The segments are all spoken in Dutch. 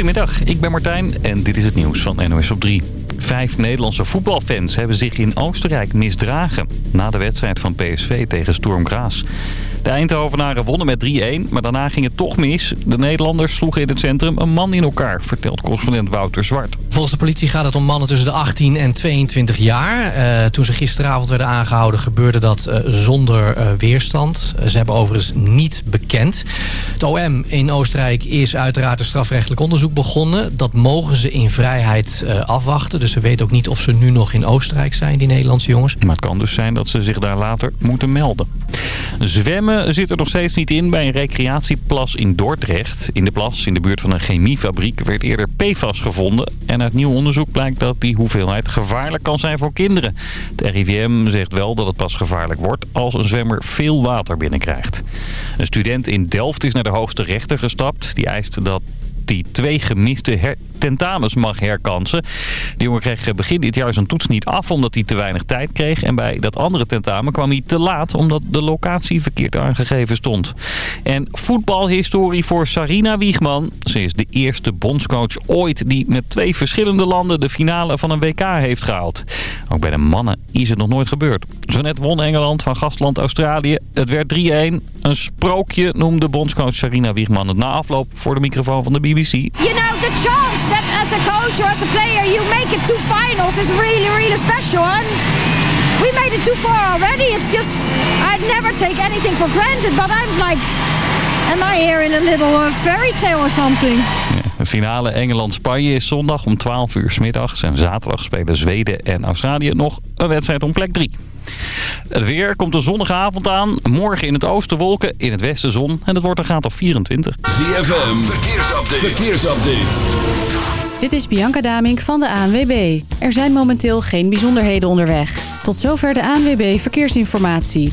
Goedemiddag, ik ben Martijn en dit is het nieuws van NOS op 3. Vijf Nederlandse voetbalfans hebben zich in Oostenrijk misdragen... na de wedstrijd van PSV tegen Sturm Graz. De Eindhovenaren wonnen met 3-1, maar daarna ging het toch mis. De Nederlanders sloegen in het centrum een man in elkaar, vertelt correspondent Wouter Zwart. Volgens de politie gaat het om mannen tussen de 18 en 22 jaar. Uh, toen ze gisteravond werden aangehouden gebeurde dat uh, zonder uh, weerstand. ze hebben overigens niet bekend. Het OM in Oostenrijk is uiteraard een strafrechtelijk onderzoek begonnen. Dat mogen ze in vrijheid afwachten. Dus we weten ook niet of ze nu nog in Oostenrijk zijn, die Nederlandse jongens. Maar het kan dus zijn dat ze zich daar later moeten melden. Zwemmen zit er nog steeds niet in bij een recreatieplas in Dordrecht. In de plas, in de buurt van een chemiefabriek, werd eerder PFAS gevonden. En uit nieuw onderzoek blijkt dat die hoeveelheid gevaarlijk kan zijn voor kinderen. De RIVM zegt wel dat het pas gevaarlijk wordt als een zwemmer veel water binnenkrijgt. Een student in Delft is naar de hoogste rechter gestapt. Die eist dat die twee gemiste tentamens mag herkansen. De jongen kreeg begin dit jaar zijn toets niet af omdat hij te weinig tijd kreeg. En bij dat andere tentamen kwam hij te laat omdat de locatie verkeerd aangegeven stond. En voetbalhistorie voor Sarina Wiegman. Ze is de eerste bondscoach ooit die met twee verschillende landen de finale van een WK heeft gehaald. Ook bij de mannen is het nog nooit gebeurd. Zo net won Engeland van gastland Australië. Het werd 3-1. Een sprookje noemde bondscoach Sarina Wiegman het na afloop voor de microfoon van de BBC. You know, the chance that as a coach or as a player you make it to finals is really, really special. And we made it too far already. It's just, I'd never take anything for granted. But I'm like, am I here in a little uh, fairy tale or something? De finale Engeland-Spanje is zondag om 12 uur s middags. En zaterdag spelen Zweden en Australië nog een wedstrijd om plek 3. Het weer komt een zonnige avond aan. Morgen in het oosten wolken, in het westen zon. En het wordt een graad of 24. ZFM, verkeersupdate. verkeersupdate. Dit is Bianca Damink van de ANWB. Er zijn momenteel geen bijzonderheden onderweg. Tot zover de ANWB Verkeersinformatie.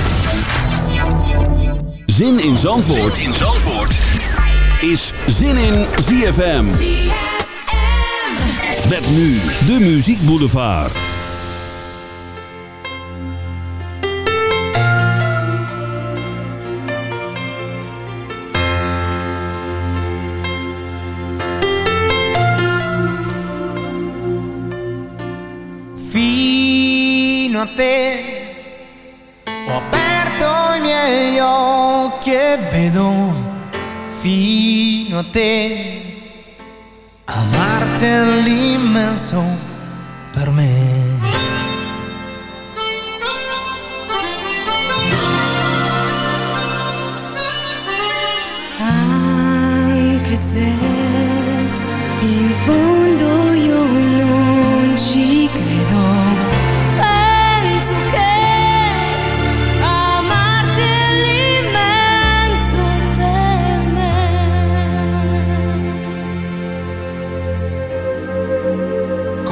Zin in Zandvoort, zin in Zandvoort. is Zin in ZFM. Met nu de Muziek Boulevard. Fino a te aperto i miei occhi e vedo fino a te Amarti è l'immenso per me.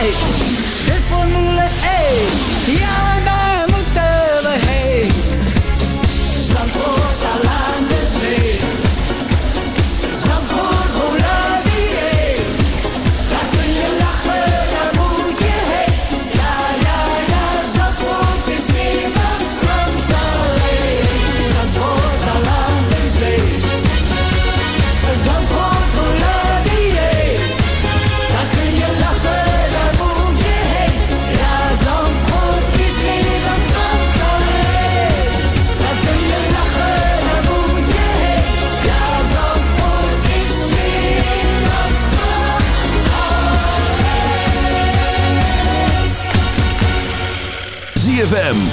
ey. Hit formule, ey. Ja!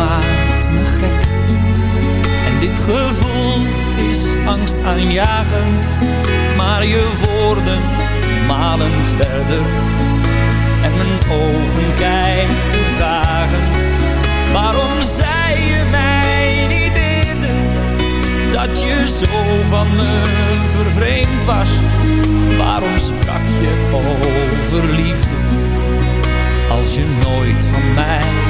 Maakt me gek en dit gevoel is angstaanjagend, maar je woorden malen verder en mijn ogen kijken vragend. Waarom zei je mij niet eerder dat je zo van me vervreemd was? Waarom sprak je over liefde als je nooit van mij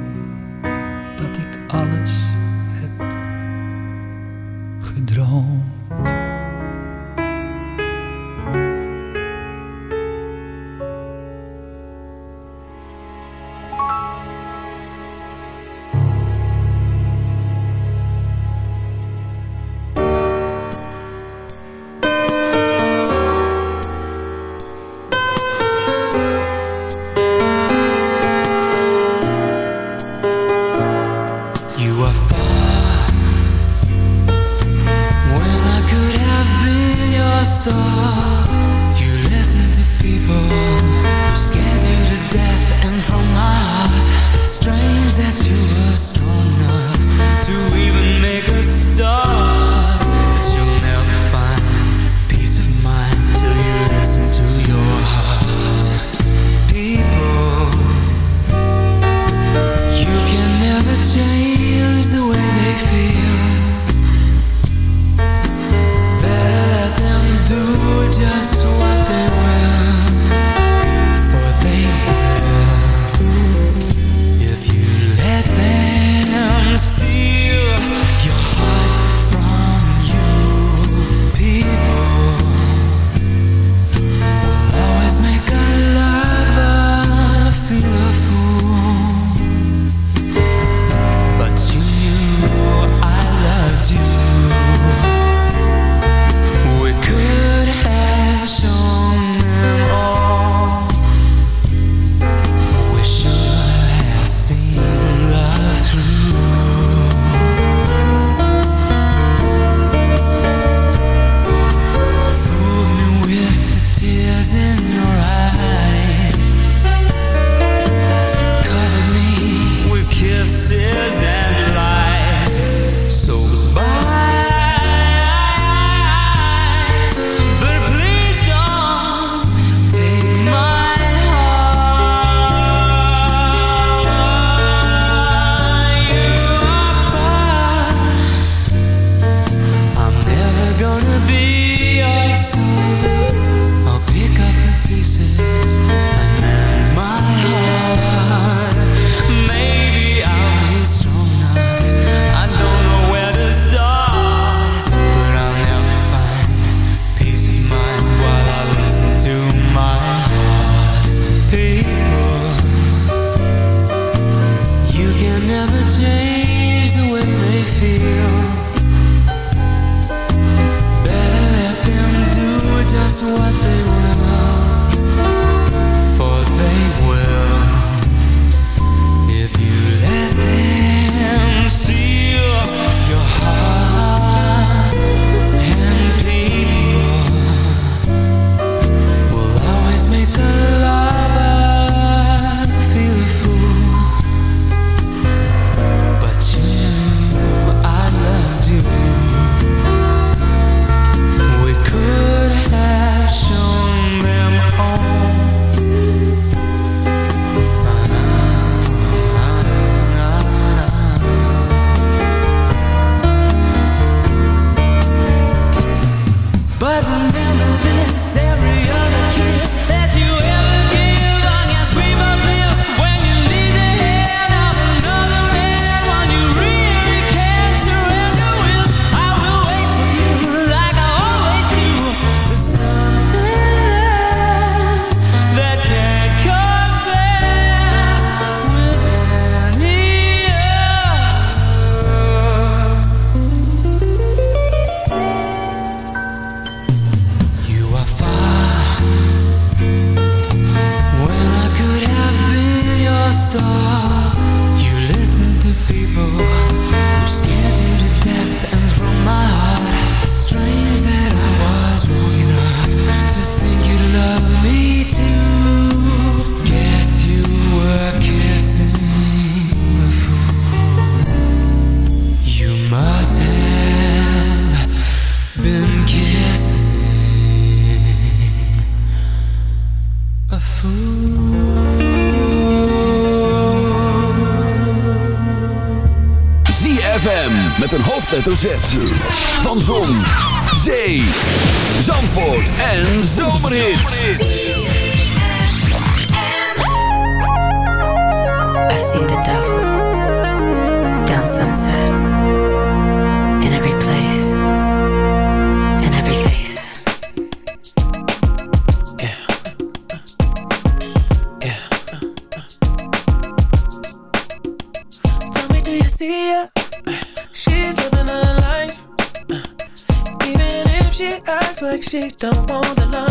Hoofdletter Z. she don't want the limelight.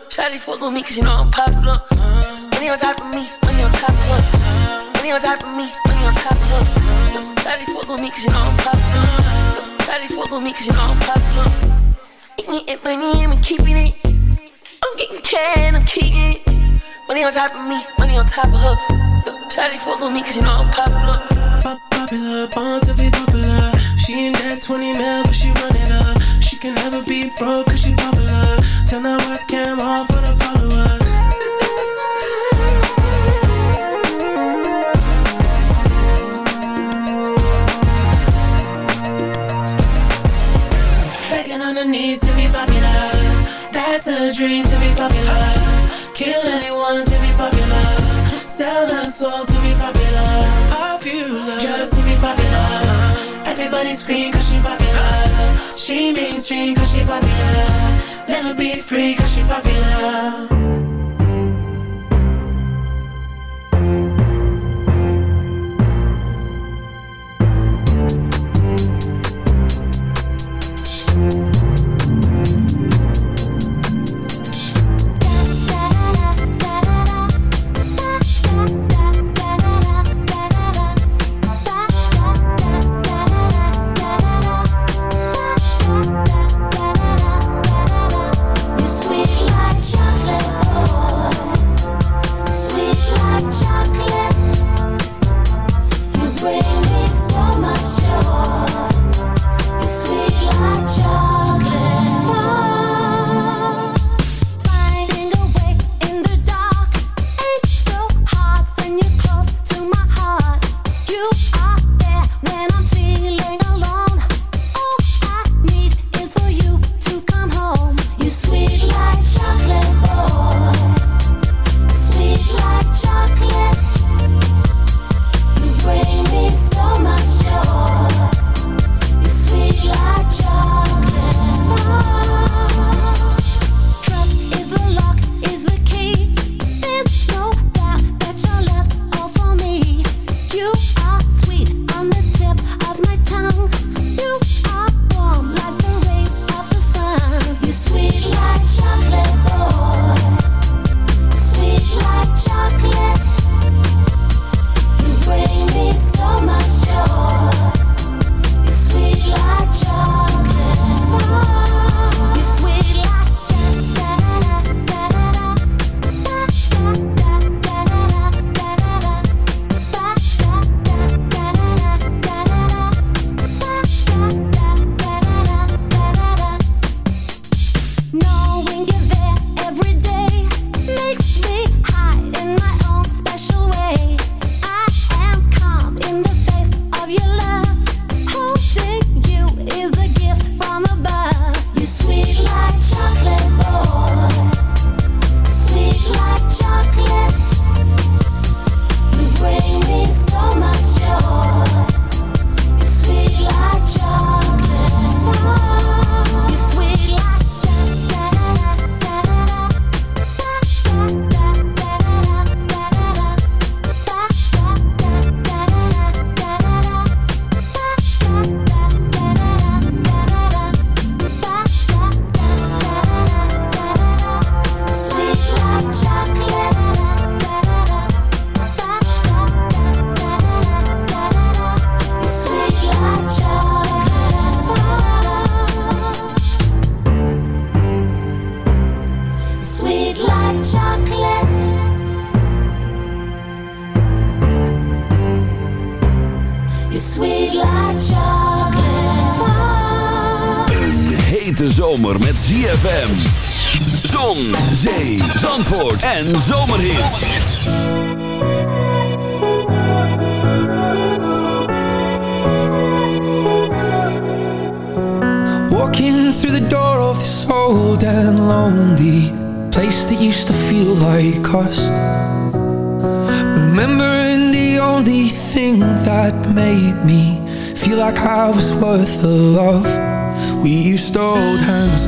Daddy fuck on me cause you know I'm popular. Money on top of me, money on top of her. Money on top of me, money on top of her. Daddy fuck on me cause you know I'm popular. Daddy fuck on me cause you know I'm popular. Ik need it money and I'm keeping it. I'm getting can, I'm keeping it. Money on top of me, money on top of her. Daddy fuck on me cause you know I'm popular. Pop popular, born to be popular. She ain't that 20 mil, but she run it up. Can never be broke cause she popular. Turn that webcam on for the followers. Begging on her knees to be popular. That's a dream to be popular. Kill anyone to be popular. Sell her soul to be popular. Popular, just to be popular. Everybody scream cause she popular. She mainstream cause she popular. Never be free cause she popular. ZFM. Zon, zee, zandvoort en zomerhits. Walking through the door of this old and lonely place that used to feel like us. Remembering the only thing that made me feel like I was worth the love. We used to hold hands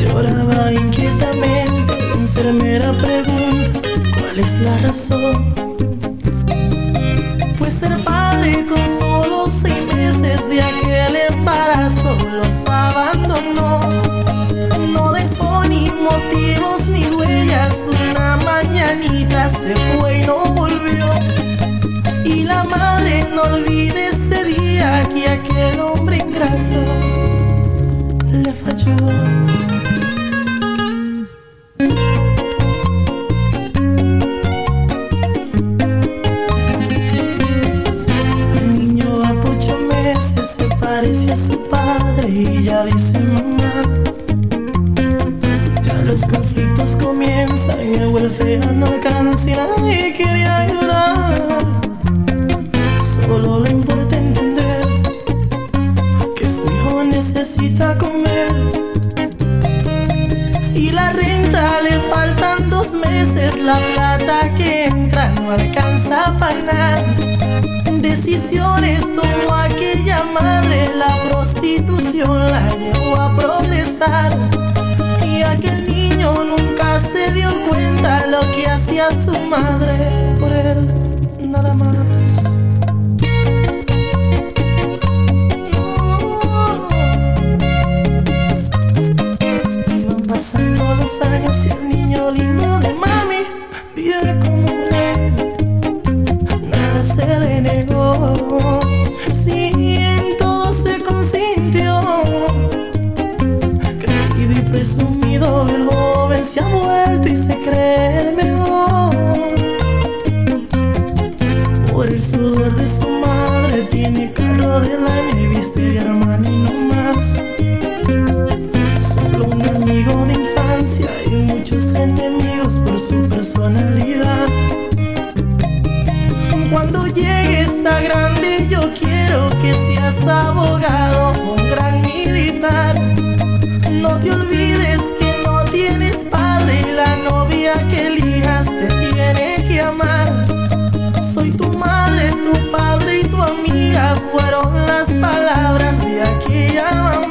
Lloraba inquietamente, la enfermera pregunta, ¿cuál es la razón? Pues ser padre con solo seis meses de aquel embarazo los abandonó. No dejó ni motivos ni huellas, una mañanita se fue y no volvió. Y la madre no olvide ese día que aquel hombre ingrato le falló. El niño a ocho meses se parece a su padre y ya dice mamá. Ya los conflictos comienzan, y el welfare no alcanza. Y aquel niño nunca se dio cuenta lo que hacía su madre por él, nada más. el sudor de su madre. Tiene carro del año y viste de Armani no más. Solo un amigo de infancia y muchos enemigos por su personalidad. Cuando llegues a grande, yo quiero que seas abogado o un gran militar. No te olvides que no tienes padre y la novia que le. tu padre y tu amiga fueron las palabras de aquella mamá.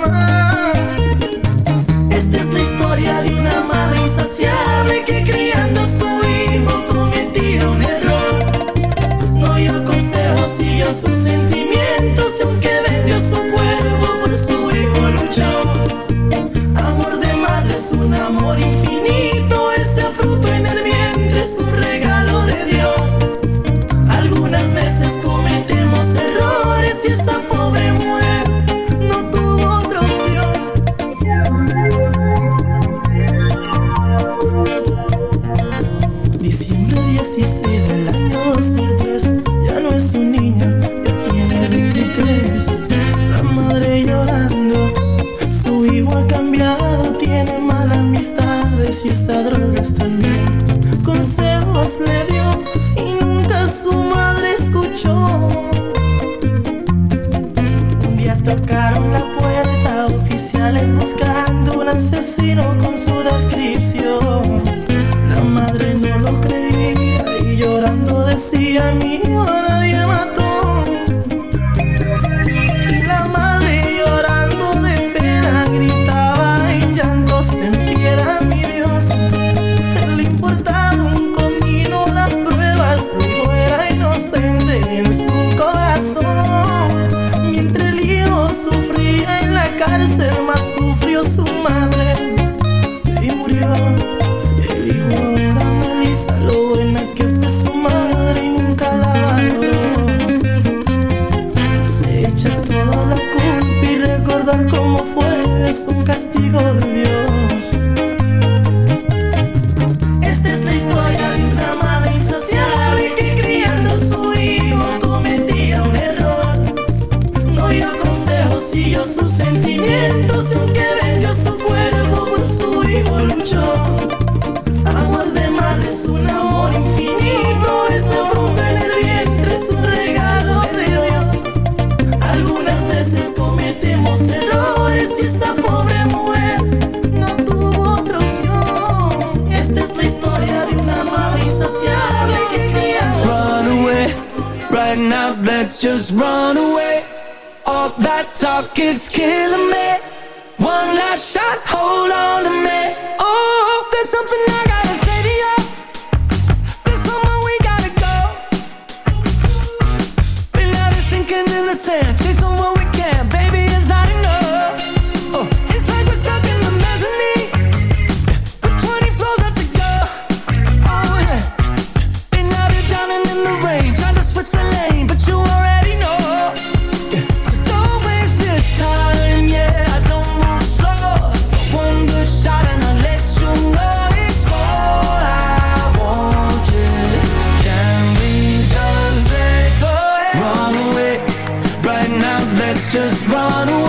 just run away.